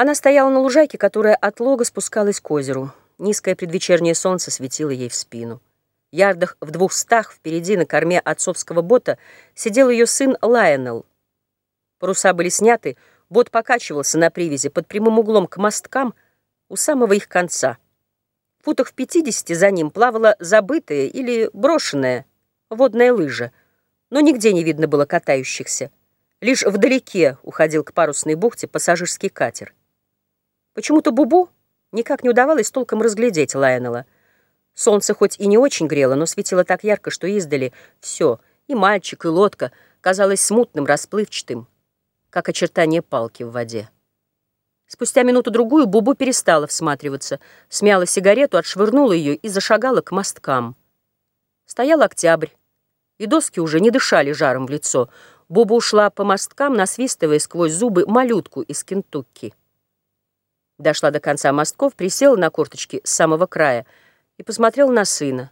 Она стояла на лужайке, которая от лога спускалась к озеру. Низкое предвечернее солнце светило ей в спину. Ярдах в двухстах впереди на корме отцовского бота сидел ее сын Лайонел. Паруса были сняты, бот покачивался на привязи под прямым углом к мосткам у самого их конца. В футах в пятидесяти за ним плавала забытая или брошенная водная лыжа, но нигде не видно было катающихся. Лишь вдалеке уходил к парусной бухте пассажирский катер. Почему-то Бубу никак не удавалось толком разглядеть Лайонела. Солнце хоть и не очень грело, но светило так ярко, что издали все, и мальчик, и лодка, казалось смутным, расплывчатым, как очертание палки в воде. Спустя минуту-другую Бубу перестала всматриваться, смяла сигарету, отшвырнула ее и зашагала к мосткам. Стоял октябрь, и доски уже не дышали жаром в лицо. Бубу ушла по мосткам, насвистывая сквозь зубы малютку из Кентукки. Дошла до конца мостков, присела на корточки с самого края и посмотрела на сына.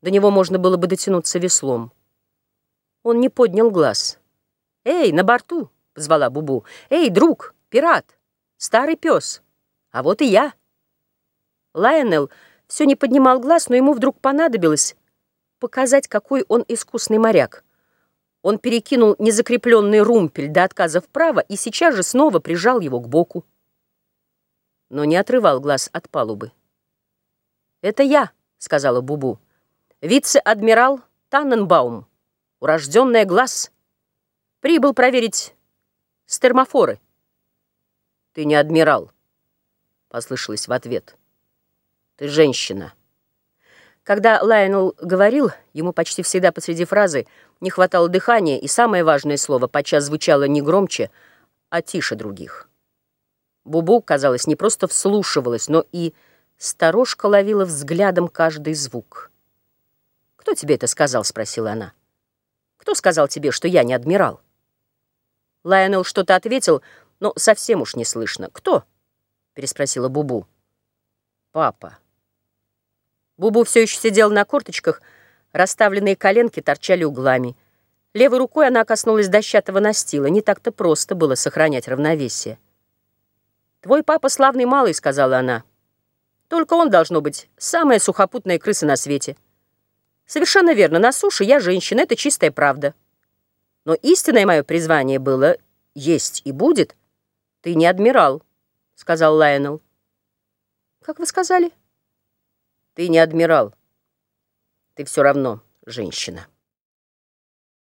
До него можно было бы дотянуться веслом. Он не поднял глаз. «Эй, на борту!» — позвала Бубу. «Эй, друг, пират, старый пес, а вот и я!» Лайонел все не поднимал глаз, но ему вдруг понадобилось показать, какой он искусный моряк. Он перекинул незакрепленный румпель до отказа вправо и сейчас же снова прижал его к боку но не отрывал глаз от палубы. «Это я», — сказала Бубу, — «вице-адмирал Танненбаум, урожденная глаз. Прибыл проверить стермофоры». «Ты не адмирал», — послышалось в ответ. «Ты женщина». Когда Лайонел говорил, ему почти всегда посреди фразы не хватало дыхания, и самое важное слово подчас звучало не громче, а тише других. Бубу, казалось, не просто вслушивалась, но и сторожка ловила взглядом каждый звук. «Кто тебе это сказал?» — спросила она. «Кто сказал тебе, что я не адмирал?» Лайонел что-то ответил, но совсем уж не слышно. «Кто?» — переспросила Бубу. «Папа». Бубу все еще сидел на корточках, расставленные коленки торчали углами. Левой рукой она коснулась дощатого настила. Не так-то просто было сохранять равновесие. «Твой папа славный малый», — сказала она. «Только он, должно быть, самая сухопутная крыса на свете». «Совершенно верно, на суше я женщина, это чистая правда. Но истинное мое призвание было «есть и будет». «Ты не адмирал», — сказал Лайонел. «Как вы сказали?» «Ты не адмирал. Ты все равно женщина».